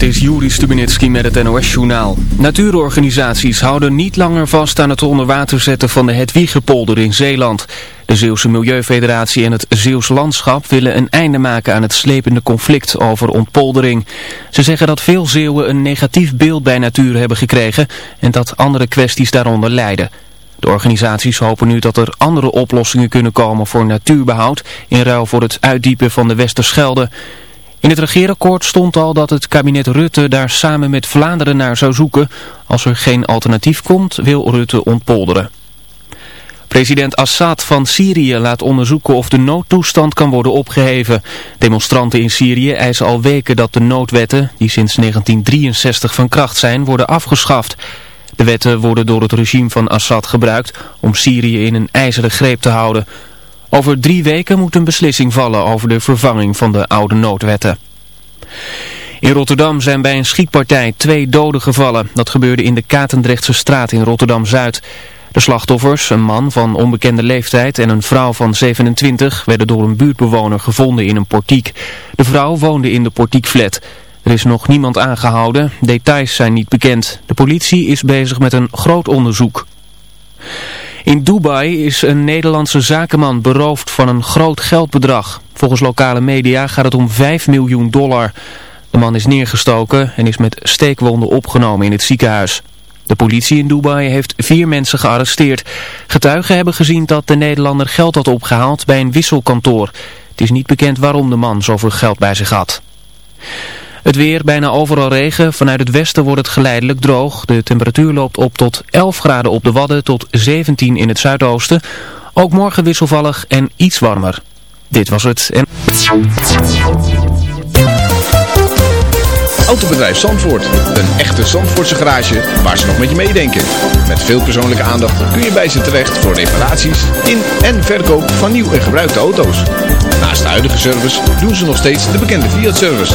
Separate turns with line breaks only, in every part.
Dit is Juri Stubenitski met het NOS-journaal. Natuurorganisaties houden niet langer vast aan het onderwater zetten van de Hedwiegepolder in Zeeland. De Zeeuwse Milieufederatie en het Zeeuws Landschap willen een einde maken aan het slepende conflict over ontpoldering. Ze zeggen dat veel Zeeuwen een negatief beeld bij natuur hebben gekregen en dat andere kwesties daaronder lijden. De organisaties hopen nu dat er andere oplossingen kunnen komen voor natuurbehoud in ruil voor het uitdiepen van de Westerschelde. In het regeerakkoord stond al dat het kabinet Rutte daar samen met Vlaanderen naar zou zoeken. Als er geen alternatief komt, wil Rutte ontpolderen. President Assad van Syrië laat onderzoeken of de noodtoestand kan worden opgeheven. Demonstranten in Syrië eisen al weken dat de noodwetten, die sinds 1963 van kracht zijn, worden afgeschaft. De wetten worden door het regime van Assad gebruikt om Syrië in een ijzeren greep te houden. Over drie weken moet een beslissing vallen over de vervanging van de oude noodwetten. In Rotterdam zijn bij een schietpartij twee doden gevallen. Dat gebeurde in de Katendrechtse straat in Rotterdam-Zuid. De slachtoffers, een man van onbekende leeftijd en een vrouw van 27, werden door een buurtbewoner gevonden in een portiek. De vrouw woonde in de portiekflat. Er is nog niemand aangehouden, details zijn niet bekend. De politie is bezig met een groot onderzoek. In Dubai is een Nederlandse zakenman beroofd van een groot geldbedrag. Volgens lokale media gaat het om 5 miljoen dollar. De man is neergestoken en is met steekwonden opgenomen in het ziekenhuis. De politie in Dubai heeft vier mensen gearresteerd. Getuigen hebben gezien dat de Nederlander geld had opgehaald bij een wisselkantoor. Het is niet bekend waarom de man zoveel geld bij zich had. Het weer, bijna overal regen. Vanuit het westen wordt het geleidelijk droog. De temperatuur loopt op tot 11 graden op de Wadden tot 17 in het zuidoosten. Ook morgen wisselvallig en iets warmer. Dit was het.
Autobedrijf Zandvoort. Een echte Zandvoortse garage waar ze nog met je meedenken. Met veel persoonlijke aandacht kun je bij ze terecht voor reparaties in en verkoop van nieuw en gebruikte auto's. Naast de huidige service doen ze nog steeds de bekende Fiat-service.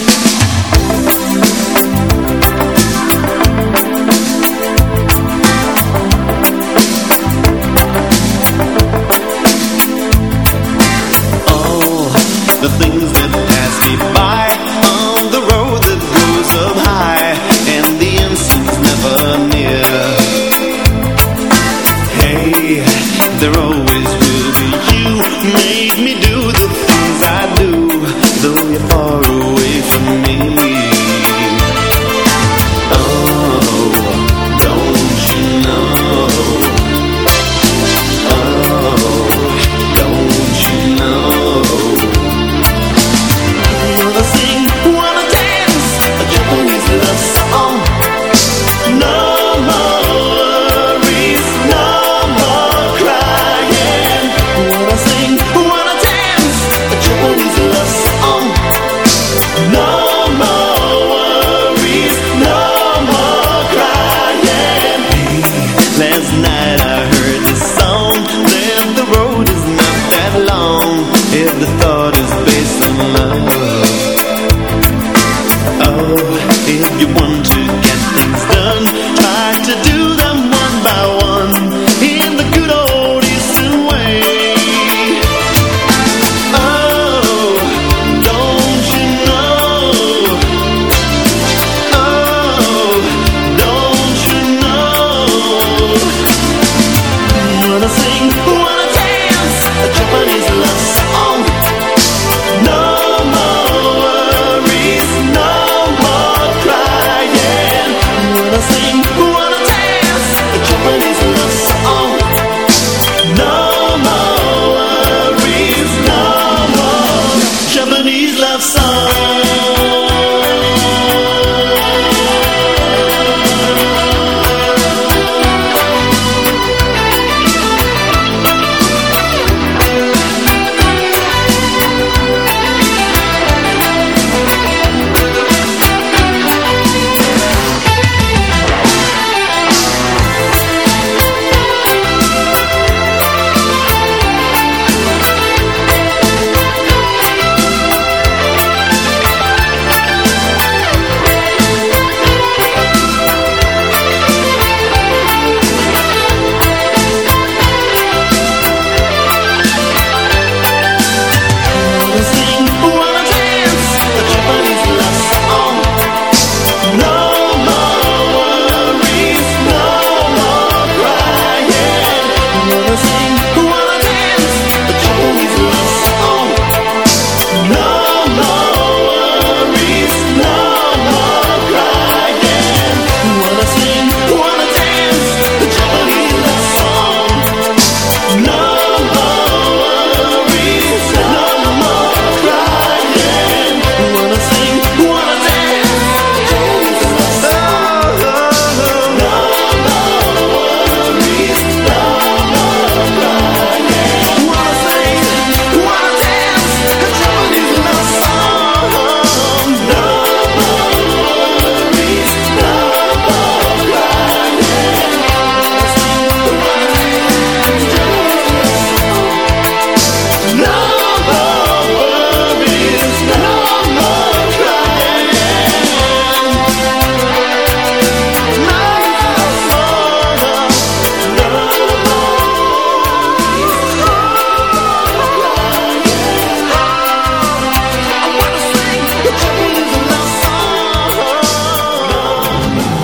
song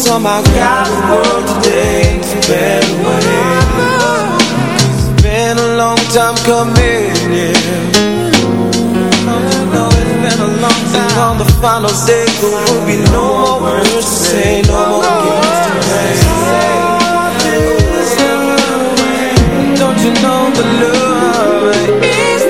somehow guide the world today into a better way. It's been a long time coming, yeah. I know it's been a long time. And on the final day, there will be no more words to say, no more games to play. Don't you know the love is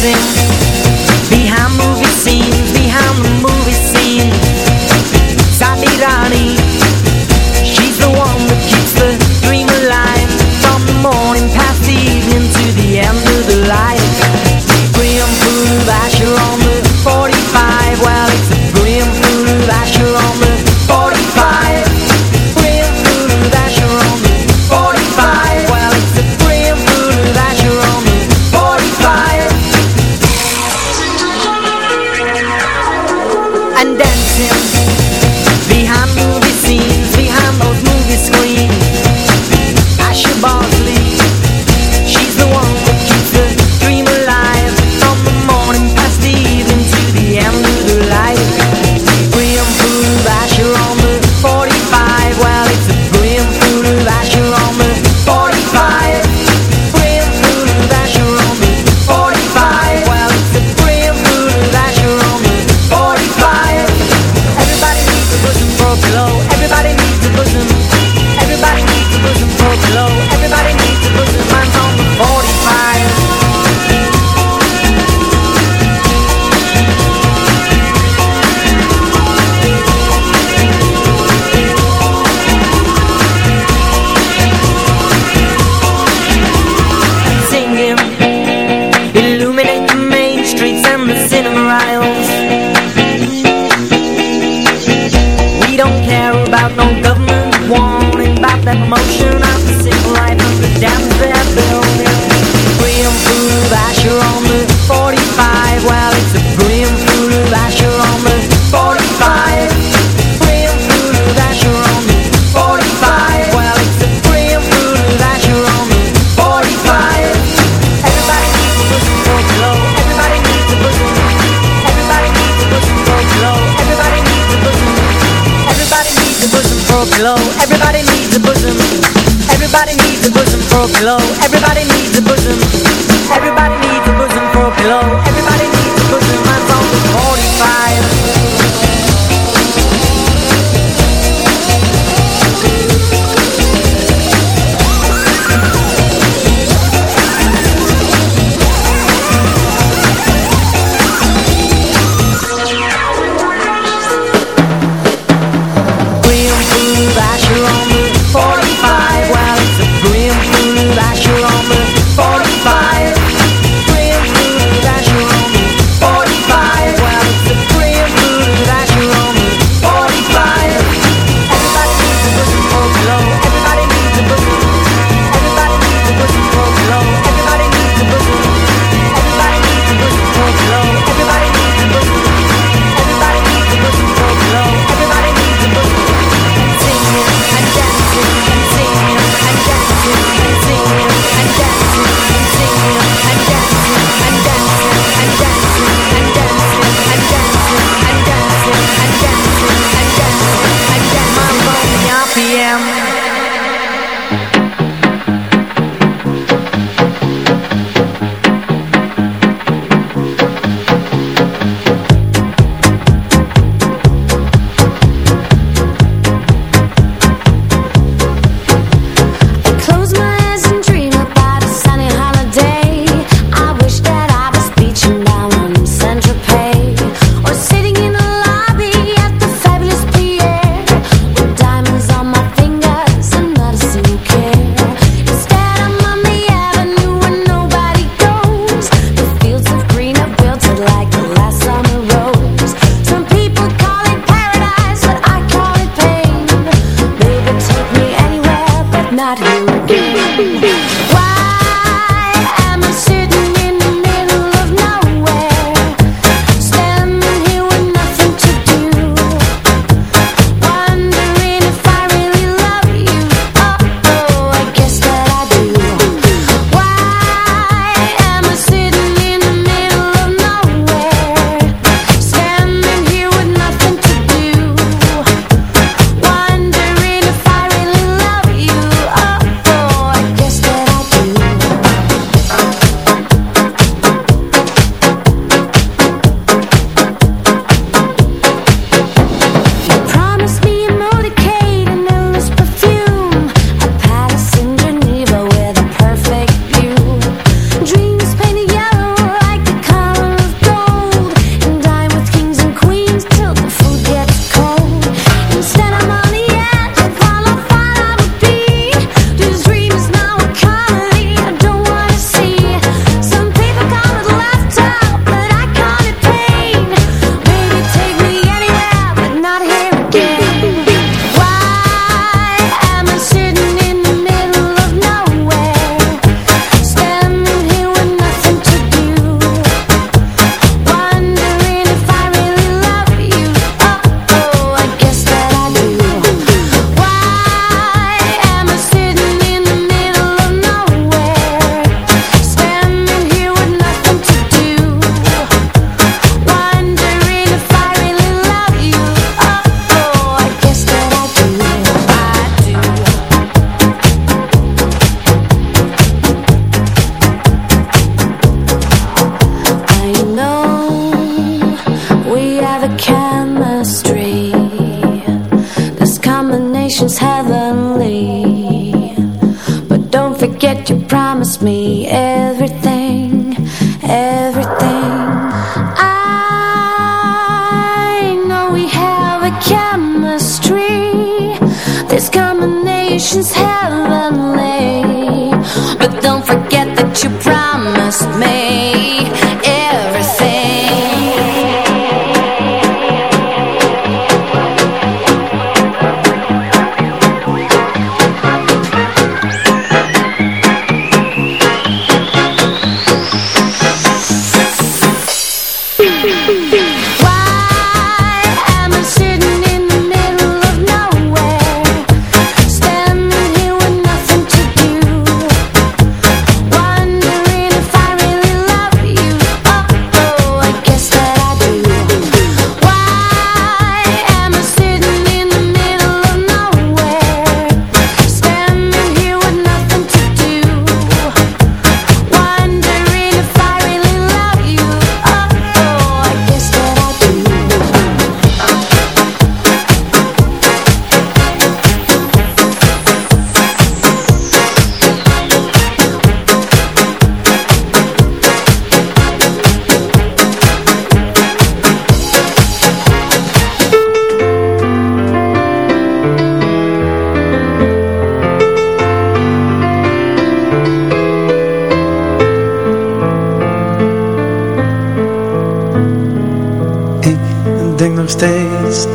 dancing that motion of the single life of the
damn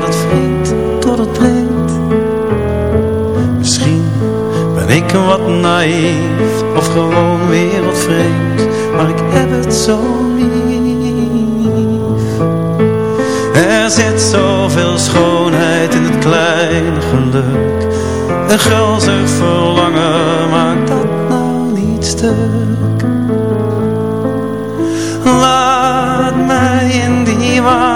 dat het vriend tot het breekt. Misschien ben ik een wat naïef of gewoon wereldvreemd, maar ik heb het zo lief. Er zit zoveel schoonheid in het kleine geluk. Een gulzig verlangen maakt dat nou niet stuk. Laat mij in die
waarde.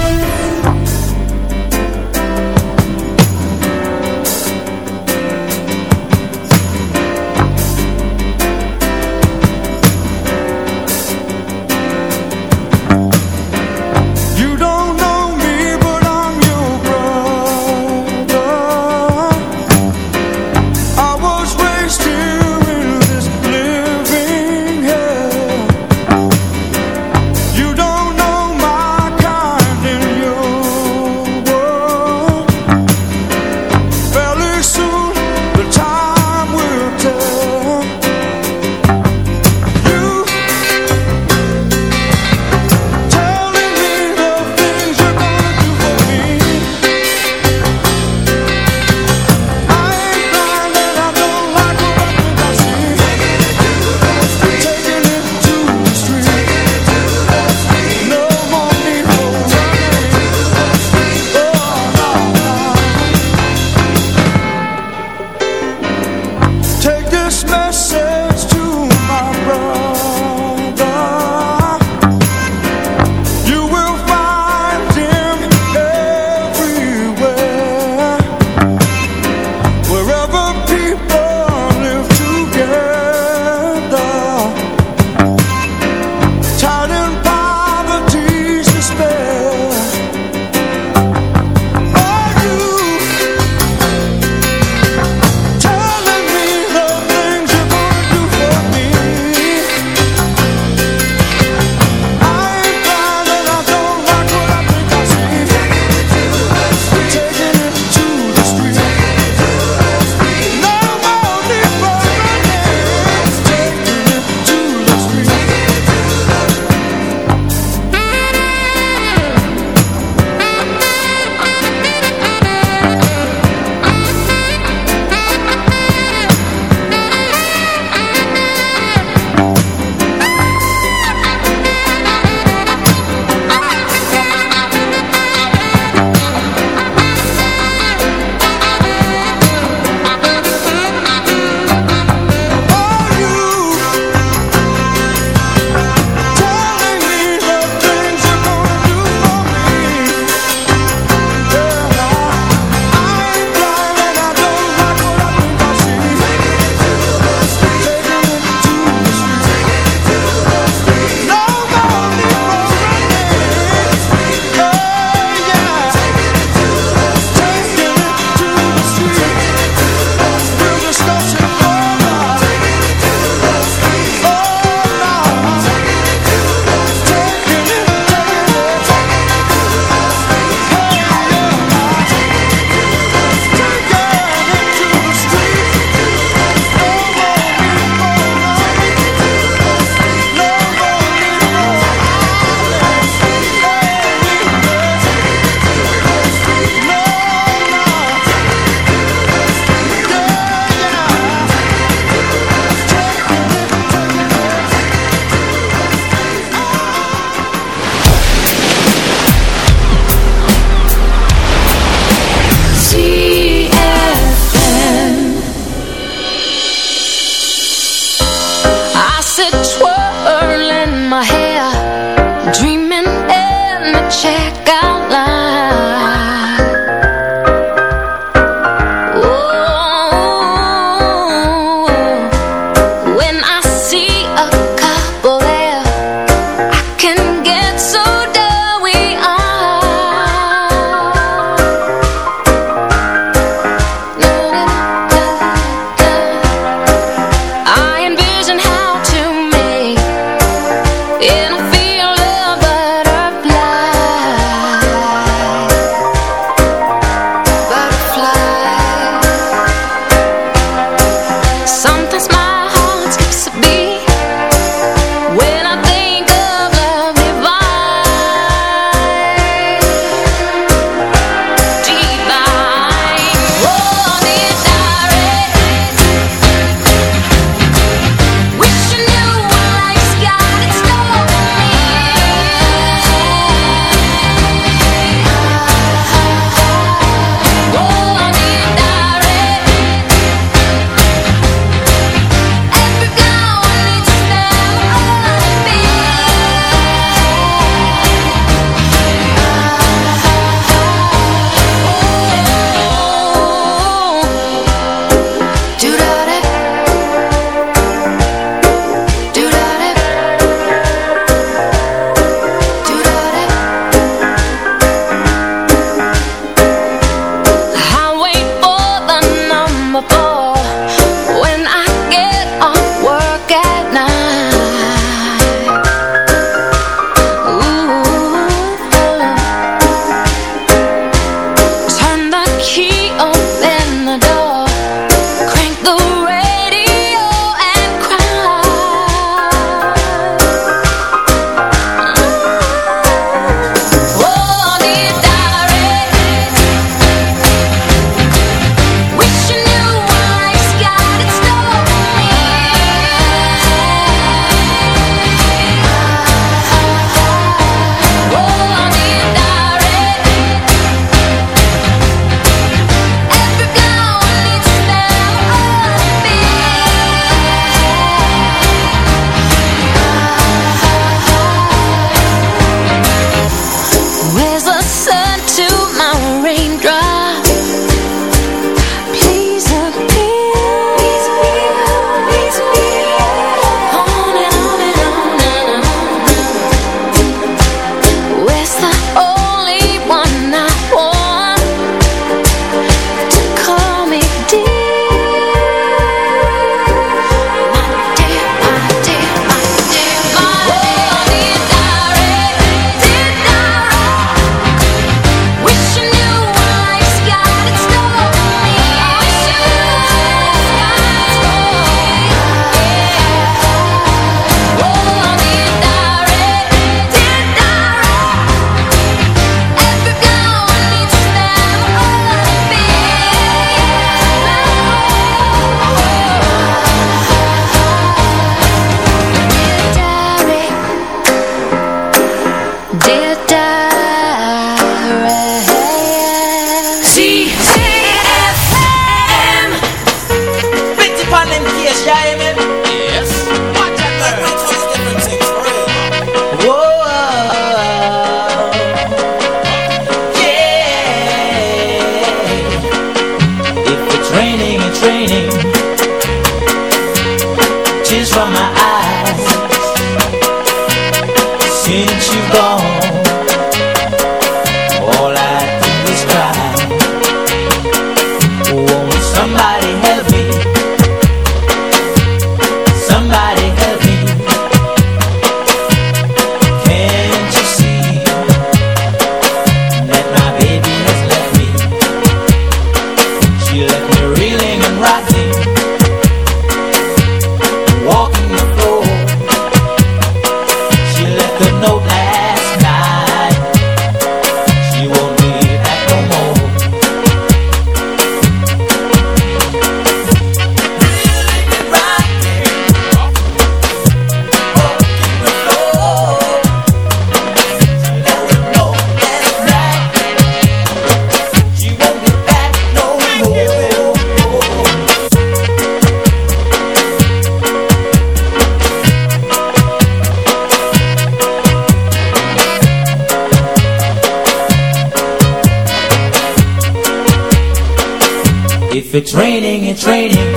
If it's raining, it's raining.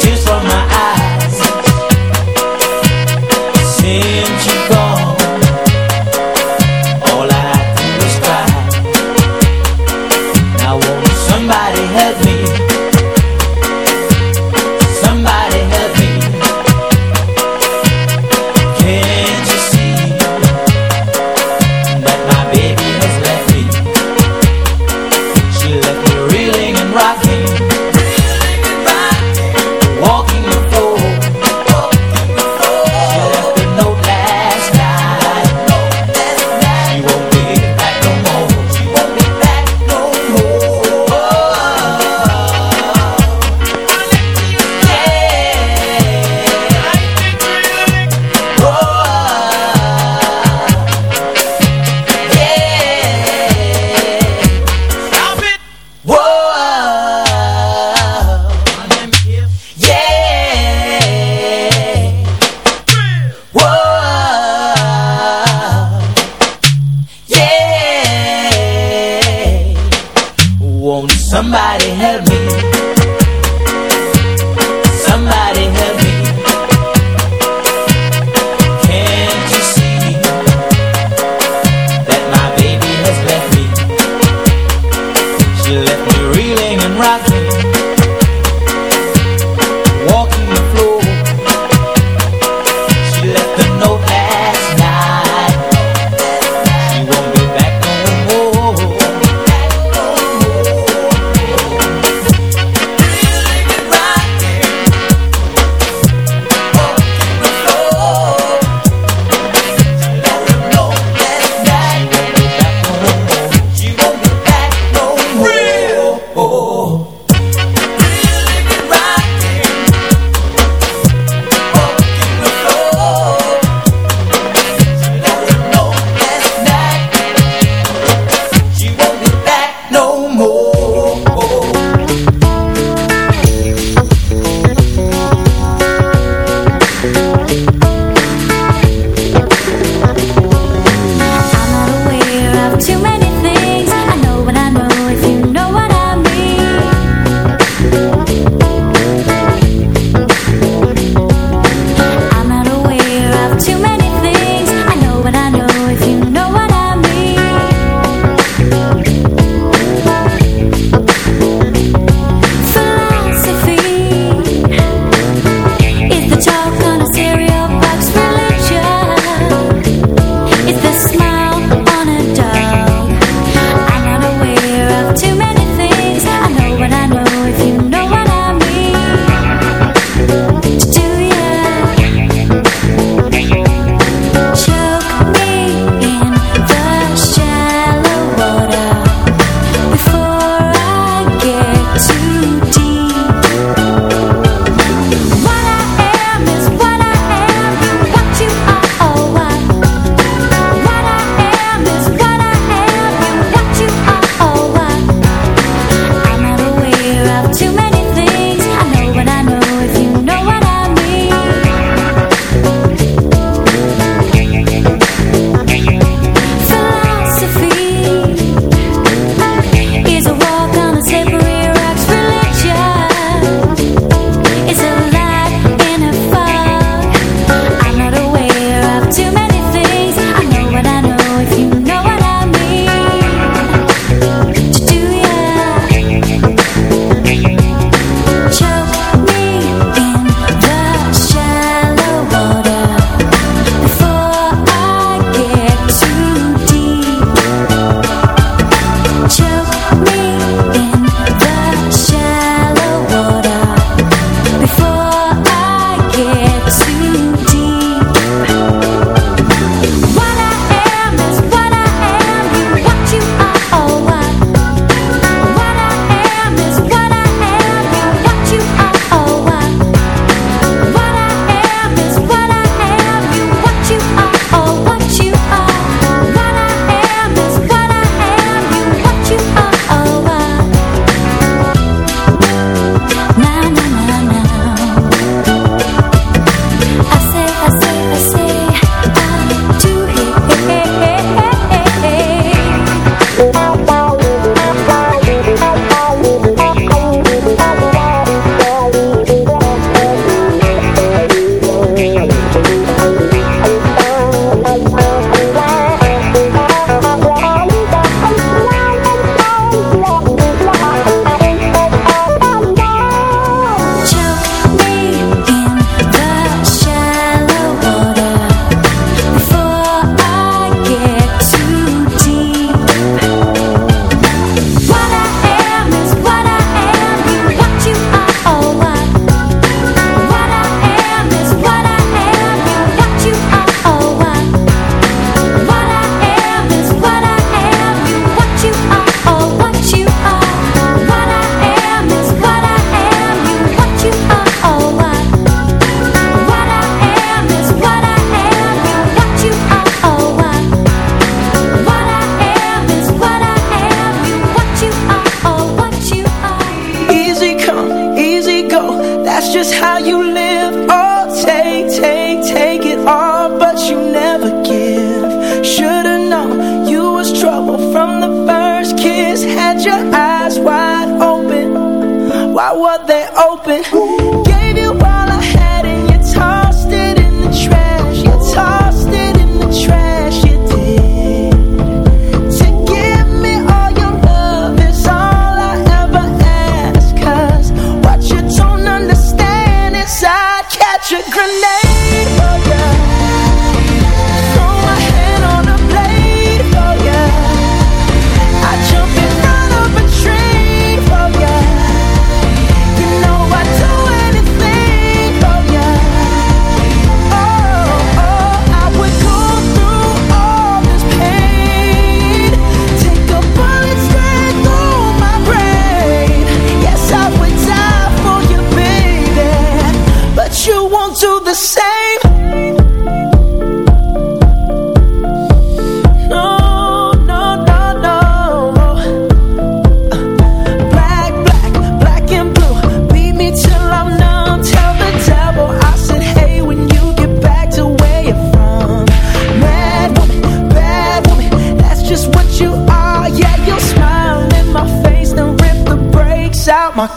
Tears from my eyes. Since you gone All I is cry. Now won't somebody help me?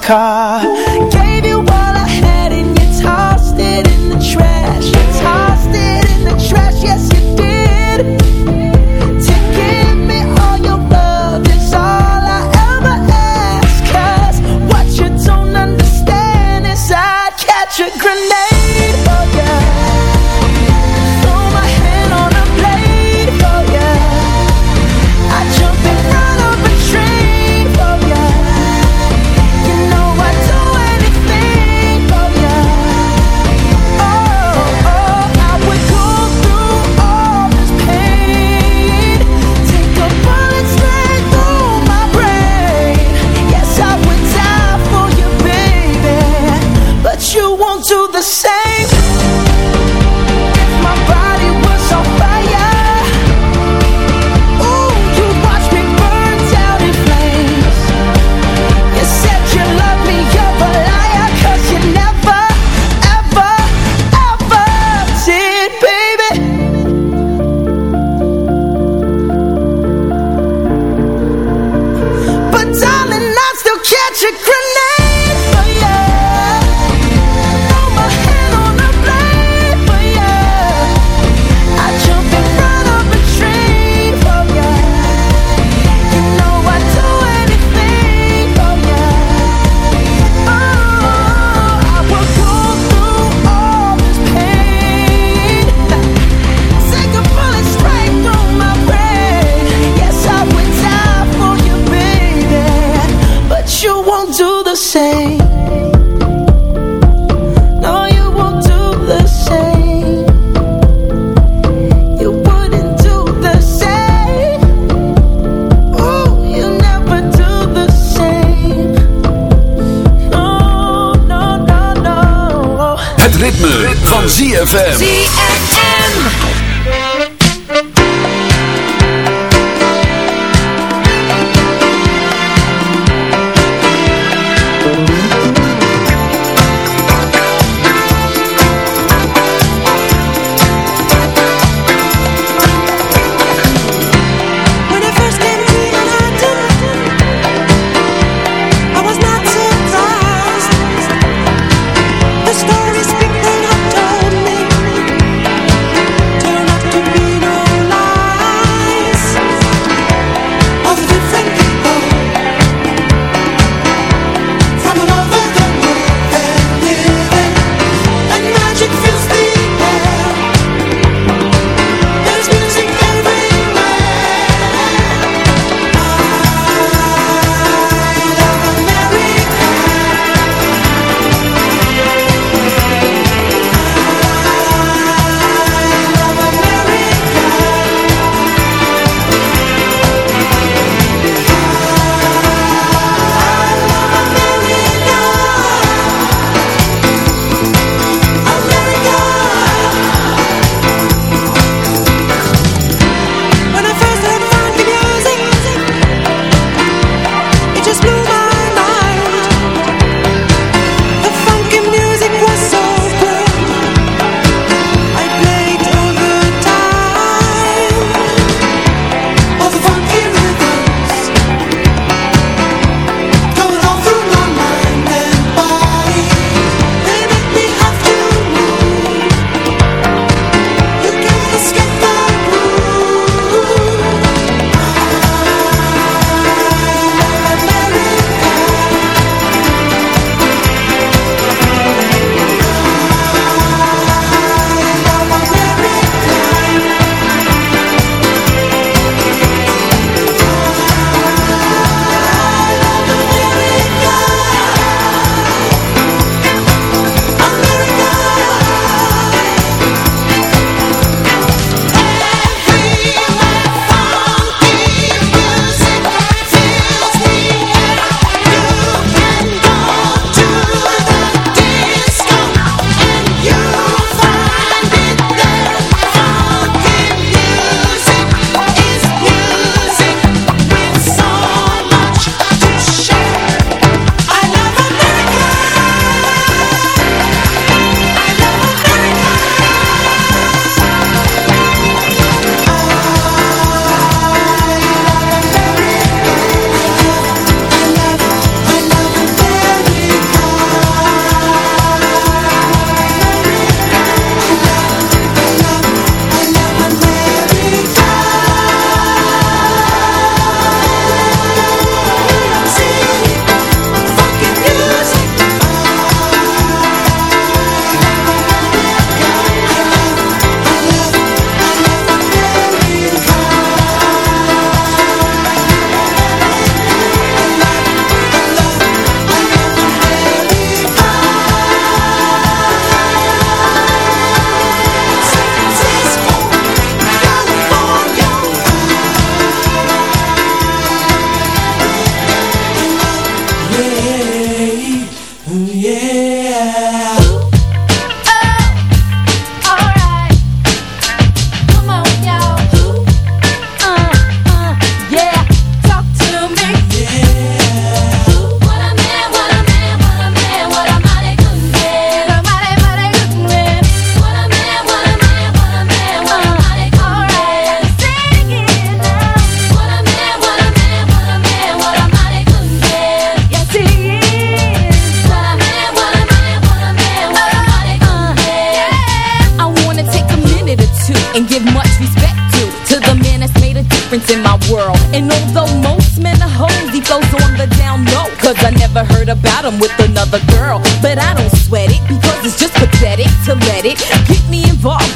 Car.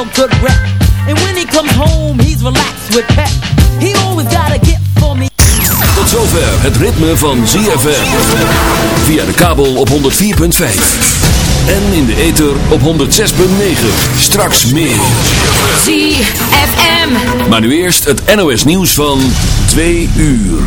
Real good rep. And when he comes home, he's relaxed with pep. He always got a gift for me.
Tot zover het ritme van ZFM. Via de kabel op 104.5. En in de ether op 106.9. Straks meer.
ZFM.
Maar nu eerst het NOS nieuws van 2 uur.